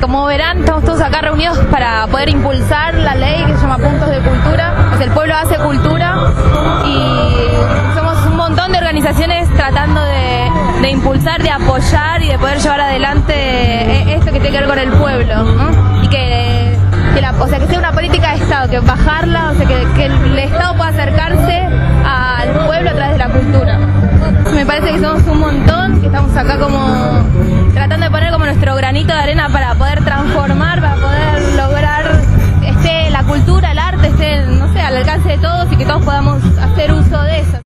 Como verán, estamos todos acá reunidos para poder impulsar la ley que se llama Puntos de Cultura. Pues el pueblo hace cultura y somos un montón de organizaciones tratando de, impulsar, de apoyar y de poder llevar adelante eh, esto que tiene que ver con el pueblo. Y que, la, o sea, que sea una política de Estado, que bajarla, o sea, que, que el Estado pueda acercarse al pueblo a través de la cultura. Me parece que somos un montón, que estamos acá como tratando de poner como nuestro granito de arena para y que todos podamos